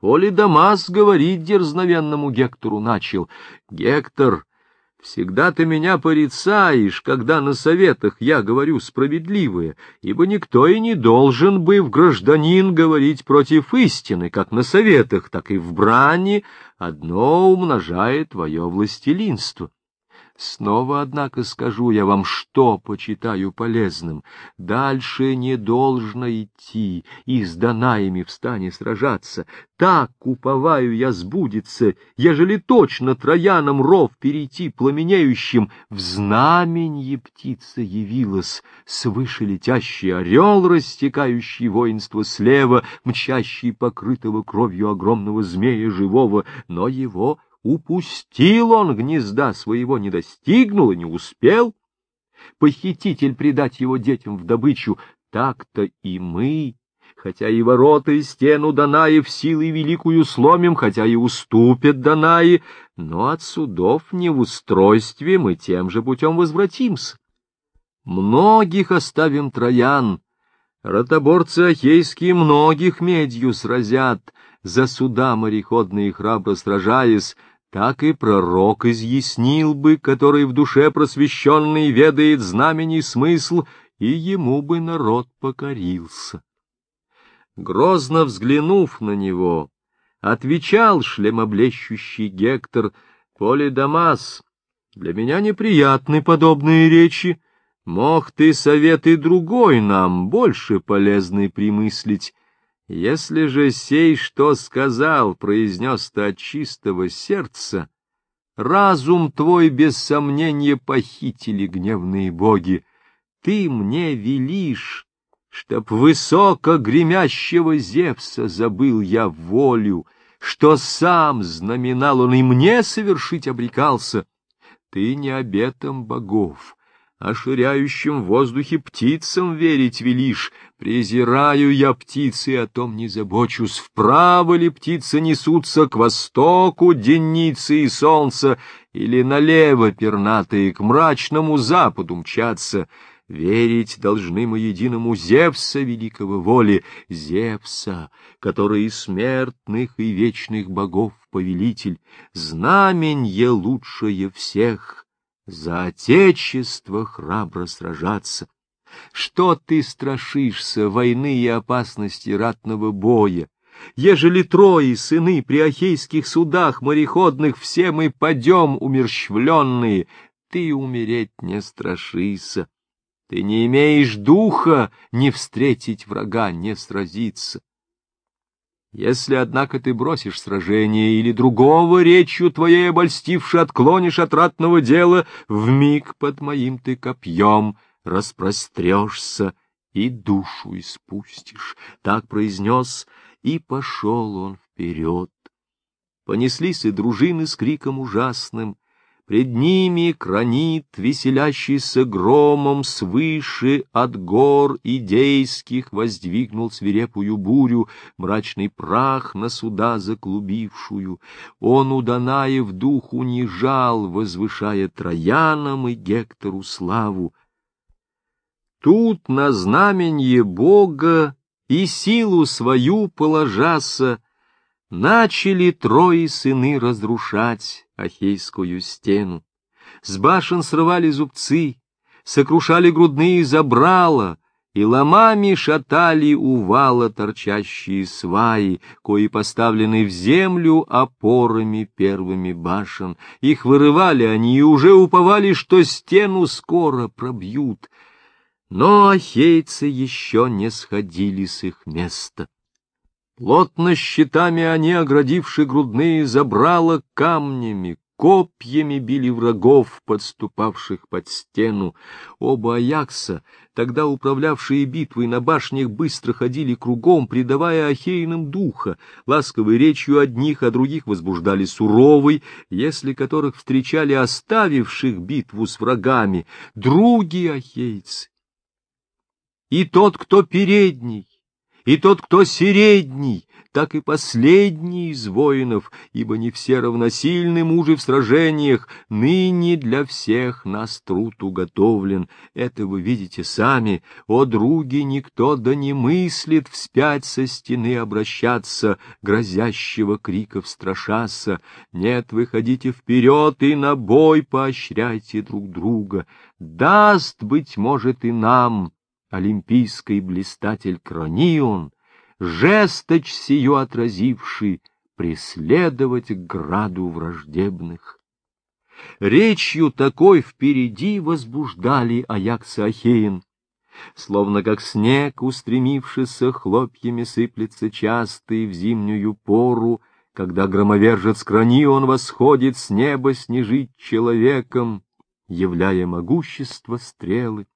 Полидамас говорит дерзновенному Гектору начал. Гектор, всегда ты меня порицаешь, когда на советах я говорю справедливое, ибо никто и не должен бы в гражданин говорить против истины, как на советах, так и в брани, одно умножает твое властелинство. Снова, однако, скажу я вам, что почитаю полезным. Дальше не должно идти, и с Данаями в стане сражаться. Так, уповаю я, сбудется, ежели точно троянам ров перейти пламенеющим. В знаменье птица явилась, свыше летящий орел, растекающий воинство слева, мчащий покрытого кровью огромного змея живого, но его Упустил он гнезда своего, не достигнул и не успел. Похититель предать его детям в добычу, так-то и мы, хотя и ворота и стену Данаев силой великую сломим, хотя и уступят Данаи, но от судов не в устройстве мы тем же путем возвратимся. Многих оставим троян, ротоборцы ахейские многих медью сразят, за суда мореходные храбро сражаясь, так и пророк изъяснил бы, который в душе просвещенный ведает знамений смысл, и ему бы народ покорился. Грозно взглянув на него, отвечал шлемоблещущий Гектор, «Полидамас, для меня неприятны подобные речи, мог ты советы другой нам, больше полезный примыслить, если же сей, что сказал, произнес-то от чистого сердца, разум твой без сомнения похитили гневные боги. Ты мне велишь, чтоб высоко гремящего Зевса забыл я волю, что сам знаменал он и мне совершить обрекался. Ты не обетом богов, а ширяющим в воздухе птицам верить велишь. Презираю я птицы, о том не забочусь, вправо ли птицы несутся к востоку, денницы и солнца, или налево пернатые к мрачному западу мчатся. Верить должны мы единому Зевса великого воли, Зевса, который и смертных, и вечных богов повелитель, знаменье лучшее всех, за отечество храбро сражаться. Что ты страшишься войны и опасности ратного боя? Ежели трое сыны при ахейских судах мореходных все мы падем умерщвленные, ты умереть не страшися. Ты не имеешь духа не встретить врага, не сразиться. Если, однако, ты бросишь сражение или другого речью твоей обольстивши отклонишь от ратного дела, в миг под моим ты копьем распрострешься и душу испустишь. Так произнес, и пошел он вперед. Понеслись и дружины с криком ужасным, Пред ними кранит, веселящийся громом, свыше от гор идейских воздвигнул свирепую бурю, мрачный прах на суда заклубившую. Он у Данаев дух унижал, возвышая Троянам и Гектору славу. Тут на знаменье Бога и силу свою положася, начали трое сыны разрушать Ахейскую стену. С башен срывали зубцы, сокрушали грудные забрала, и ломами шатали у вала торчащие сваи, кои поставлены в землю опорами первыми башен. Их вырывали они и уже уповали, что стену скоро пробьют. Но ахейцы еще не сходили с их места. Плотно щитами они, оградивши грудные забрала, камнями, копьями били врагов, подступавших под стену. Оба Аякса, тогда управлявшие битвой на башнях, быстро ходили кругом, придавая ахейным духа. Ласковой речью одних, а других возбуждали суровой, если которых встречали оставивших битву с врагами, други ахейцы. И тот, кто передний, и тот, кто средний, так и последний из воинов, ибо не все равносильны мужи в сражениях, ныне для всех нас труд уготовлен. Это вы видите сами, о други, никто да не мыслит вспять со стены обращаться, грозящего криков страшаться. Нет, выходите вперед и на бой поощряйте друг друга. Даст, быть может, и нам, олимпийский блистатель Кронион, жесточь сию отразивши, преследовать к граду враждебных. Речью такой впереди возбуждали Аяксы ахеян, словно как снег, устремившися, хлопьями сыплется частый в зимнюю пору, когда громовержец Кранион восходит с неба снежить человеком, являя могущество стрелы.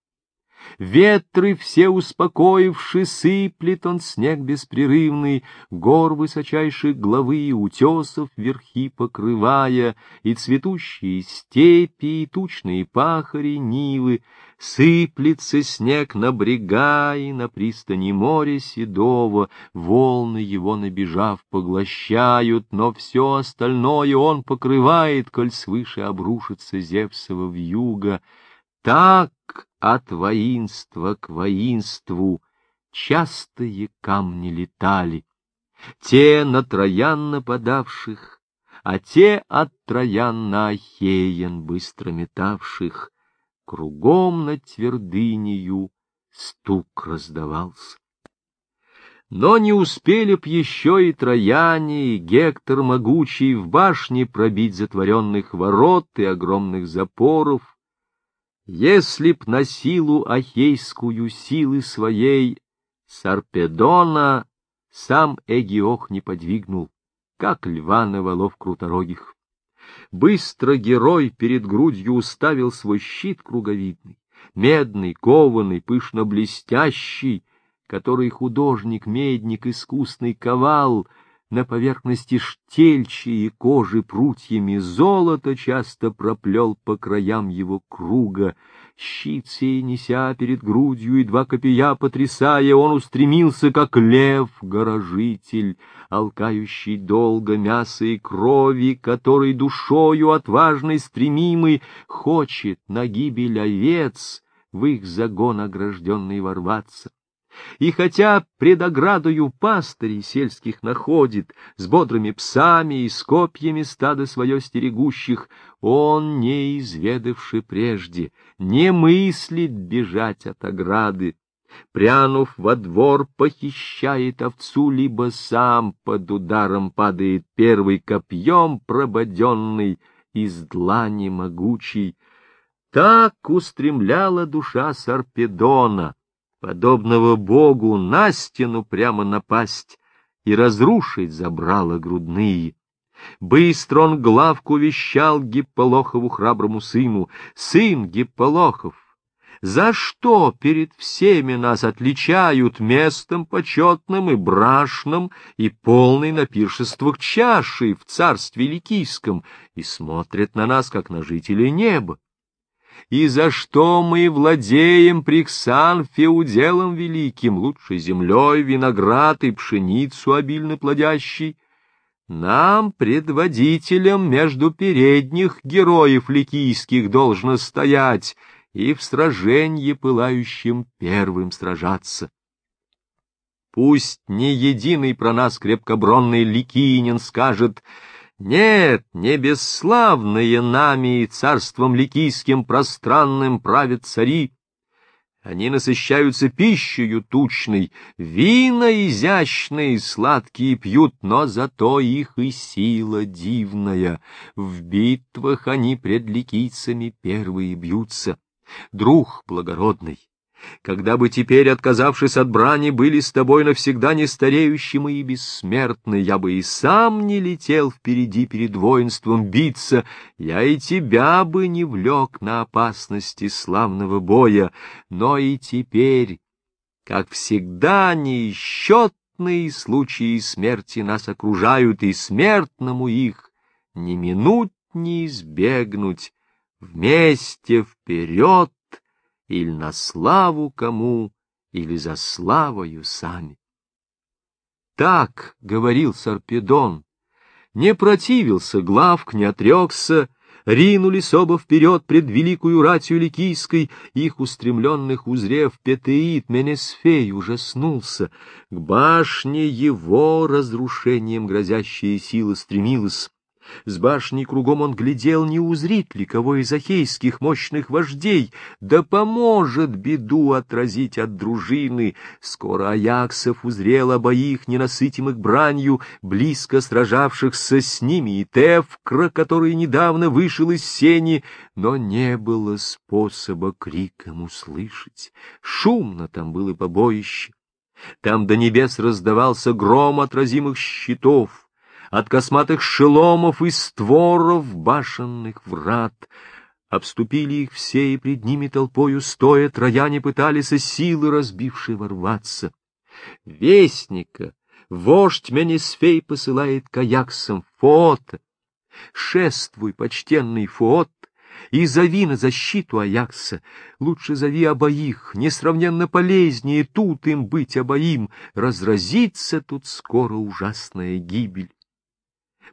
Ветры все успокоивши, сыплет он снег беспрерывный, гор высочайших главы и утесов верхи покрывая, и цветущие степи, и тучные пахари, нивы, сыплется снег на брега и на пристани моря седого, волны его набежав поглощают, но все остальное он покрывает, коль свыше обрушится Зевсова вьюга. Так от воинства к воинству частые камни летали, те на троян нападавших, а те от троян на Ахеян быстро метавших, кругом над твердынею стук раздавался. Но не успели б еще и трояне, и Гектор могучий в башне пробить затворенных ворот и огромных запоров, если б на силу ахейскую силы своей Сарпедона сам Эгиох не подвигнул, как льва на валов круторогих. Быстро герой перед грудью уставил свой щит круговидный, медный, кованый, пышно блестящий, который художник-медник искусный ковал — на поверхности штельчи и кожи прутьями золото часто проплел по краям его круга. Щит сей, неся перед грудью и два копья потрясая, он устремился, как лев-горожитель, алкающий долго мяса и крови, который душою отважной стремимый хочет на гибель овец в их загон огражденный ворваться. И хотя пред оградою пастырей сельских находит, С бодрыми псами и с копьями стадо свое стерегущих, Он, не изведавши прежде, не мыслит бежать от ограды, Прянув во двор, похищает овцу, либо сам под ударом падает первый копьем прободенный из длани могучий. Так устремляла душа Сарпедона — подобного богу, на стену прямо напасть и разрушить забрала грудные. Быстро он главку вещал Гипполохову храброму сыну, «Сын Гипполохов, за что перед всеми нас отличают местом почетным и брашным и полной на пиршествах чашей в царстве Ликийском и смотрят на нас, как на жителей неба? И за что мы владеем Приксан феуделом великим, лучшей землей, виноград и пшеницу обильно плодящий? Нам, предводителям между передних героев ликийских, должно стоять и в сраженье пылающим первым сражаться. Пусть не единый про нас крепкобронный ликинин скажет — нет, не бесславные нами и царством ликийским пространным правят цари. Они насыщаются пищею тучной, вина изящные сладкие пьют, но зато их и сила дивная. В битвах они пред ликийцами первые бьются. Друг благородный, когда бы теперь, отказавшись от брани, были с тобой навсегда нестареющим и бессмертны, я бы и сам не летел впереди перед воинством биться, я и тебя бы не влек на опасности славного боя, но и теперь, как всегда, неисчетные случаи смерти нас окружают, и смертному их ни минут не избегнуть, вместе вперед или на славу кому, или за славою сами. Так говорил Сарпедон. Не противился Главк, не отрекся, ринулись оба вперед пред великую ратью Ликийской, их устремленных узрев Петеид Менесфей ужаснулся. К башне его разрушением грозящая сила стремилась. С башни кругом он глядел, не узрит ли кого из ахейских мощных вождей, да поможет беду отразить от дружины. Скоро Аяксов узрел обоих ненасытимых бранью, близко сражавшихся с ними, и Тевкра, который недавно вышел из сени, но не было способа криком услышать. Шумно там было побоище. Там до небес раздавался гром отразимых щитов, от косматых шеломов и створов башенных врат. Обступили их все, и пред ними толпою стоя трояне пытались силы разбившие ворваться. Вестника вождь Менесфей посылает каяксам Фото. Шествуй, почтенный Фот, и зови на защиту Аякса. Лучше зови обоих, несравненно полезнее тут им быть обоим. Разразится тут скоро ужасная гибель.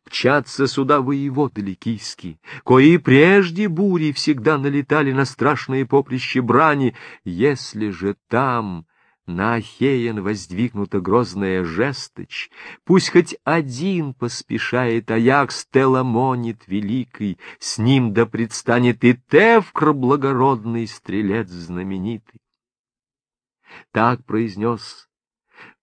Мчатся сюда воеводы ликийские, кои прежде бури всегда налетали на страшные поприще брани, если же там на Ахеен воздвигнута грозная жесточь, пусть хоть один поспешает Аякс Теламонит великий, с ним да предстанет и Тевкр благородный стрелец знаменитый. Так произнес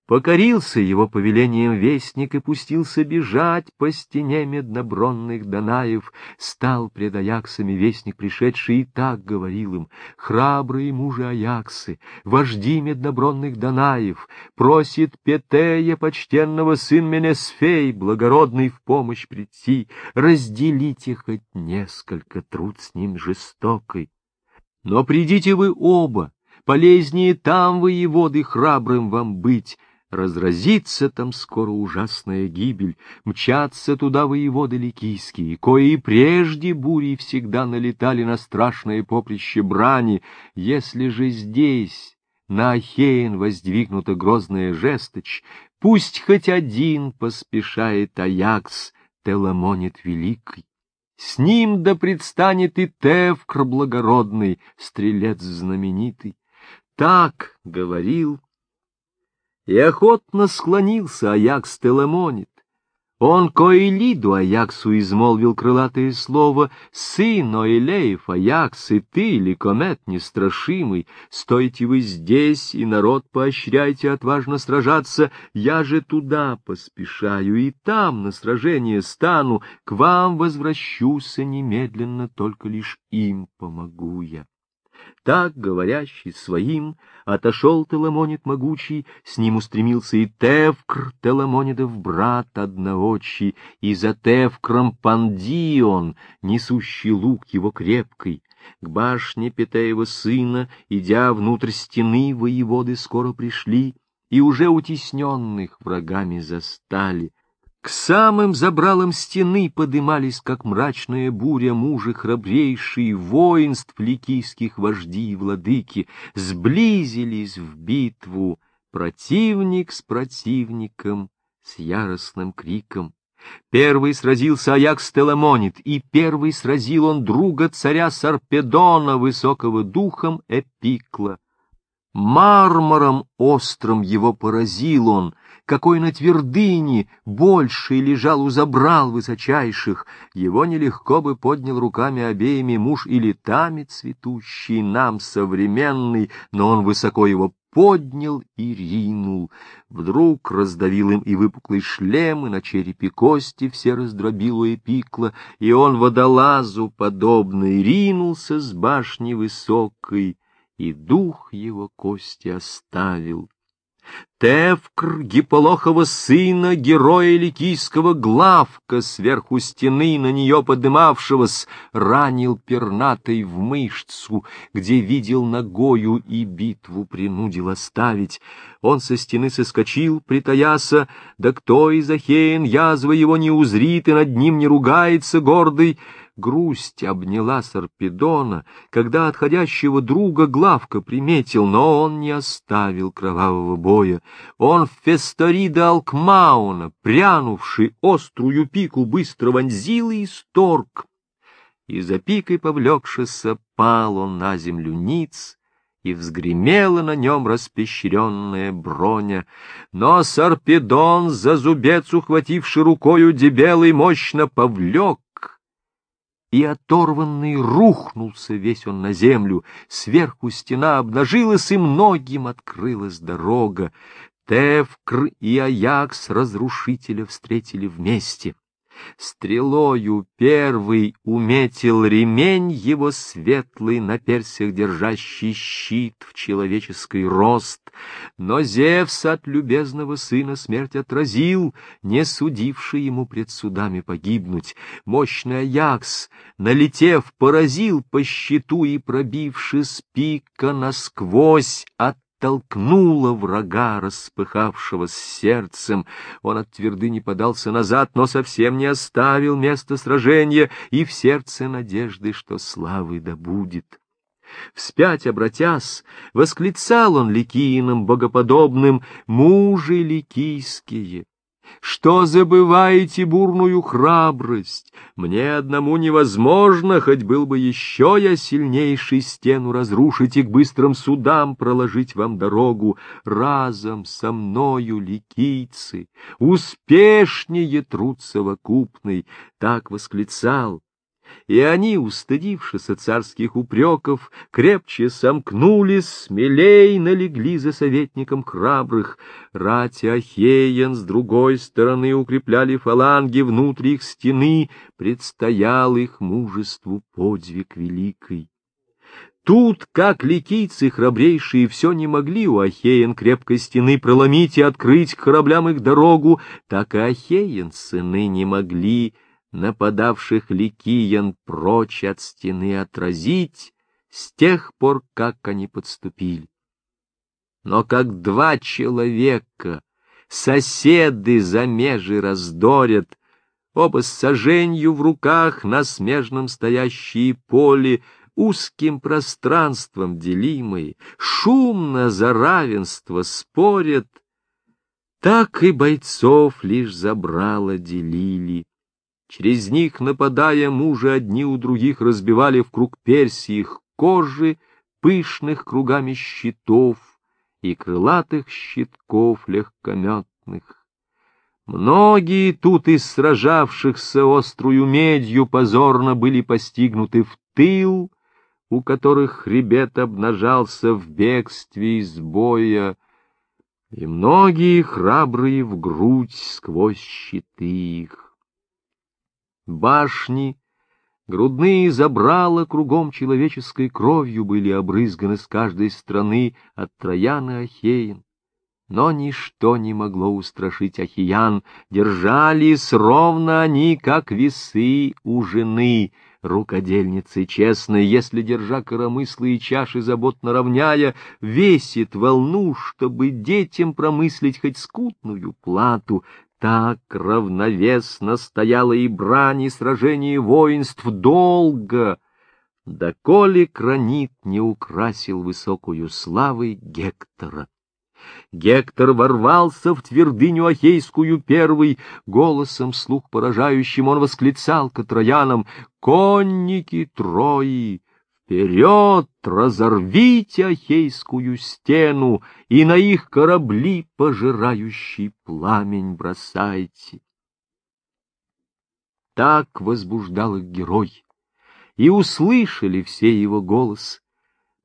Покорился его повелением вестник и пустился бежать по стене меднобронных Данаев. Стал пред Аяксами вестник пришедший и так говорил им, «Храбрые мужи Аяксы, вожди меднобронных Данаев, просит Петея, почтенного сын Менесфей, благородный в помощь прийти, разделите хоть несколько труд с ним жестокой. Но придите вы оба, полезнее там воеводы храбрым вам быть, Разразится там скоро ужасная гибель, мчатся туда воеводы ликийские, кои прежде бури всегда налетали на страшное поприще брани, если же здесь на Ахеен воздвигнута грозная жесточь, пусть хоть один поспешает Аякс, Теламонит великий. С ним да предстанет и Тевкр благородный, стрелец знаменитый. Так говорил и охотно склонился Аякс Теламонит. Он коэлиду Аяксу измолвил крылатое слово «Сын Оэлеев, Аякс, и ты, ликомет нестрашимый, стойте вы здесь, и народ поощряйте отважно сражаться, я же туда поспешаю, и там на сражение стану, к вам возвращуся немедленно, только лишь им помогу я». Так, говорящий своим, отошел Теламонит могучий, с ним устремился и Тевкр, Теламонидов брат одноочий, и за Тевкром Пандион, несущий лук его крепкий. К башне Петеева сына, идя внутрь стены, воеводы скоро пришли, и уже утесненных врагами застали. К самым забралам стены подымались, как мрачная буря, мужи храбрейшие воинств ликийских вожди и владыки, сблизились в битву противник с противником, с яростным криком. Первый сразился Аякс Теламонит, и первый сразил он друга царя Сарпедона, высокого духом Эпикла. Мармором острым его поразил он — какой на твердыне больший лежал у забрал высочайших, его нелегко бы поднял руками обеими муж или тами цветущий, нам современный, но он высоко его поднял и ринул. Вдруг раздавил им и выпуклый шлем, и на черепе кости все раздробило и пикло, и он водолазу подобный ринулся с башни высокой, и дух его кости оставил. Тевкр, Гиполохова сына, героя ликийского главка, сверху стены на нее подымавшегося, ранил пернатой в мышцу, где видел ногою и битву принудил оставить. Он со стены соскочил, притаяся, да кто из Ахеен язвы его не узрит и над ним не ругается гордый, Грусть обняла Сарпедона, когда отходящего друга Главка приметил, но он не оставил кровавого боя. Он в Фесторида Алкмауна, прянувший острую пику, быстро вонзил и исторг. И за пикой повлекшися пал он на землю ниц, и взгремела на нем распещренная броня. Но Сарпедон, за зубец ухвативший рукою дебелый, мощно повлек, и оторванный рухнулся весь он на землю. Сверху стена обнажилась, и многим открылась дорога. Тевкр и Аякс разрушителя встретили вместе. Стрелою первый уметил ремень его светлый, на персях держащий щит в человеческий рост. Но Зевс от любезного сына смерть отразил, не судивший ему пред судами погибнуть. Мощный Аякс, налетев, поразил по щиту и, пробивши с пика насквозь, от толкнула врага, распыхавшего с сердцем. Он от твердыни подался назад, но совсем не оставил места сражения и в сердце надежды, что славы добудет. Вспять обратясь, восклицал он ликийным богоподобным «Мужи ликийские!» Что забываете бурную храбрость? Мне одному невозможно, хоть был бы еще я сильнейший стену разрушить и к быстрым судам проложить вам дорогу. Разом со мною ликийцы, успешнее труд совокупный, так восклицал и они, устыдившись царских упреков, крепче сомкнулись, смелей налегли за советником храбрых. Рати Ахеян с другой стороны укрепляли фаланги внутри их стены, предстоял их мужеству подвиг великий. Тут, как ликийцы храбрейшие, все не могли у Ахеян крепкой стены проломить и открыть к кораблям их дорогу, так и Ахеян сыны не могли нападавших ликиян прочь от стены отразить с тех пор, как они подступили. Но как два человека, соседы за межи раздорят, оба с соженью в руках на смежном стоящие поле, узким пространством делимые, шумно за равенство спорят, так и бойцов лишь забрало делили. Через них, нападая, мужи одни у других разбивали в круг Персии их кожи, пышных кругами щитов и крылатых щитков легкометных. Многие тут из сражавшихся острую медью позорно были постигнуты в тыл, у которых хребет обнажался в бегстве из боя, и многие храбрые в грудь сквозь щиты их башни, грудные забрала кругом человеческой кровью были обрызганы с каждой страны от Трояна Ахеин. Но ничто не могло устрашить Ахиян, держались ровно они, как весы у жены, рукодельницы честной, если, держа коромыслы и чаши заботно равняя, весит волну, чтобы детям промыслить хоть скутную плату, так равновесно стояла и брань, и сражение воинств долго, доколе гранит не украсил высокую славой Гектора. Гектор ворвался в твердыню Ахейскую первый, голосом слух поражающим он восклицал к троянам «Конники Трои! Вперед, разорвите Ахейскую стену, и на их корабли пожирающий пламень бросайте. Так возбуждал их герой, и услышали все его голос.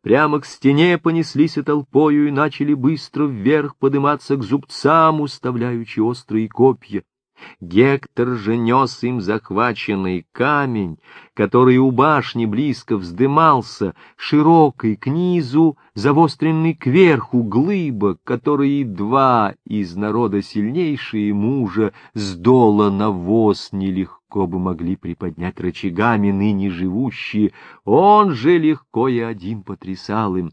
Прямо к стене понеслись и толпою, и начали быстро вверх подниматься к зубцам, уставляючи острые копья. Гектор же нес им захваченный камень, который у башни близко вздымался, широкой к низу, завостренный кверху глыба, которые два из народа сильнейшие мужа с дола навоз нелегко бы могли приподнять рычагами ныне живущие, он же легко и один потрясал им.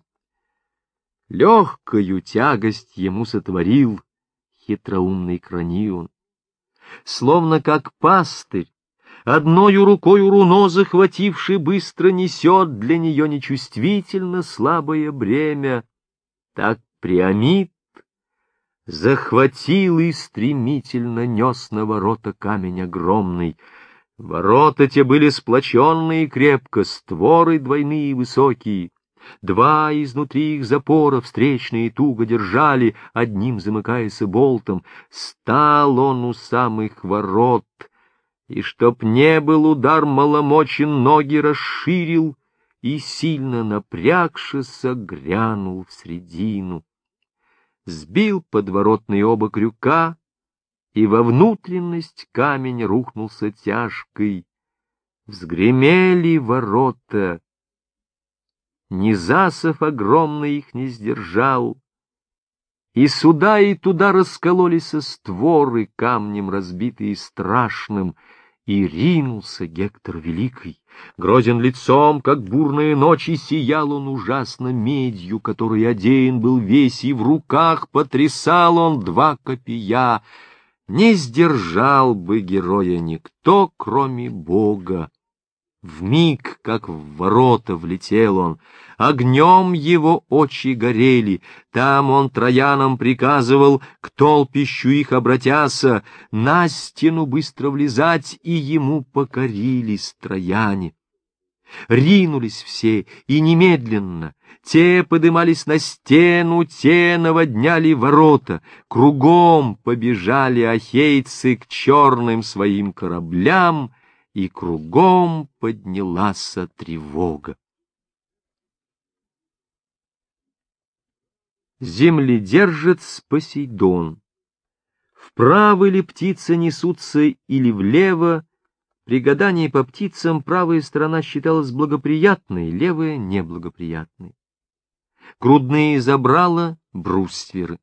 Легкою тягость ему сотворил хитроумный кранион словно как пастырь, одною рукою руно захвативший, быстро несет для нее нечувствительно слабое бремя. Так Приамид захватил и стремительно нес на ворота камень огромный. Ворота те были сплоченные крепко, створы двойные высокие. Два изнутри их запора встречные туго держали, одним замыкаясь болтом. Стал он у самых ворот, и чтоб не был удар маломочен, ноги расширил и, сильно напрягшися, грянул в средину. Сбил подворотный оба крюка, и во внутренность камень рухнулся тяжкой. Взгремели ворота, ни засов огромный их не сдержал. И сюда, и туда раскололись створы, камнем разбитые страшным, и ринулся Гектор Великий. Грозен лицом, как бурные ночи, сиял он ужасно медью, которой одеян был весь, и в руках потрясал он два копья. Не сдержал бы героя никто, кроме Бога. В миг, как в ворота, влетел он, огнем его очи горели, там он троянам приказывал, к толпищу их обратяся, на стену быстро влезать, и ему покорились трояне. Ринулись все, и немедленно, те подымались на стену, те наводняли ворота, кругом побежали ахейцы к черным своим кораблям, и кругом поднялась тревога. Земледержец Посейдон. Вправо ли птицы несутся или влево, при гадании по птицам правая сторона считалась благоприятной, левая — неблагоприятной. Грудные забрала брустверы.